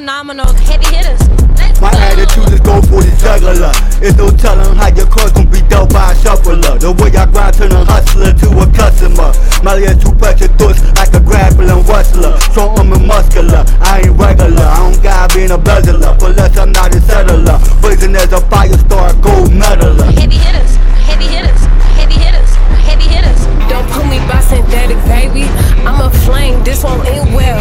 phenomenal. Heavy hitters. Let's My go. attitude is go for the juggler. It's no telling how your cars gon' be dealt by a shuffler. The way I grind turn a hustler to a customer. My ears too pressure thoughts like a grappling wrestler. Strong arm and muscular. I ain't regular. I don't gotta be in a bezeler. For less I'm not a settler. Blazing as a fire star, gold medaler. Heavy hitters. Heavy hitters. Heavy hitters. Heavy hitters. Don't put me by synthetic, baby. I'm a flame, this won't end well.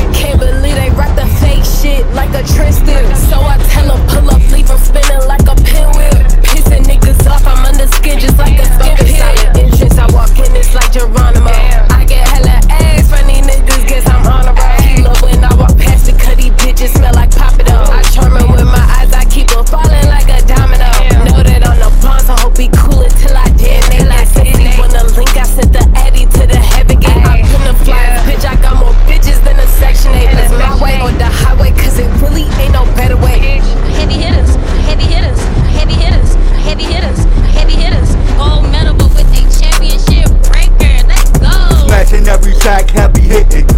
In, it's it.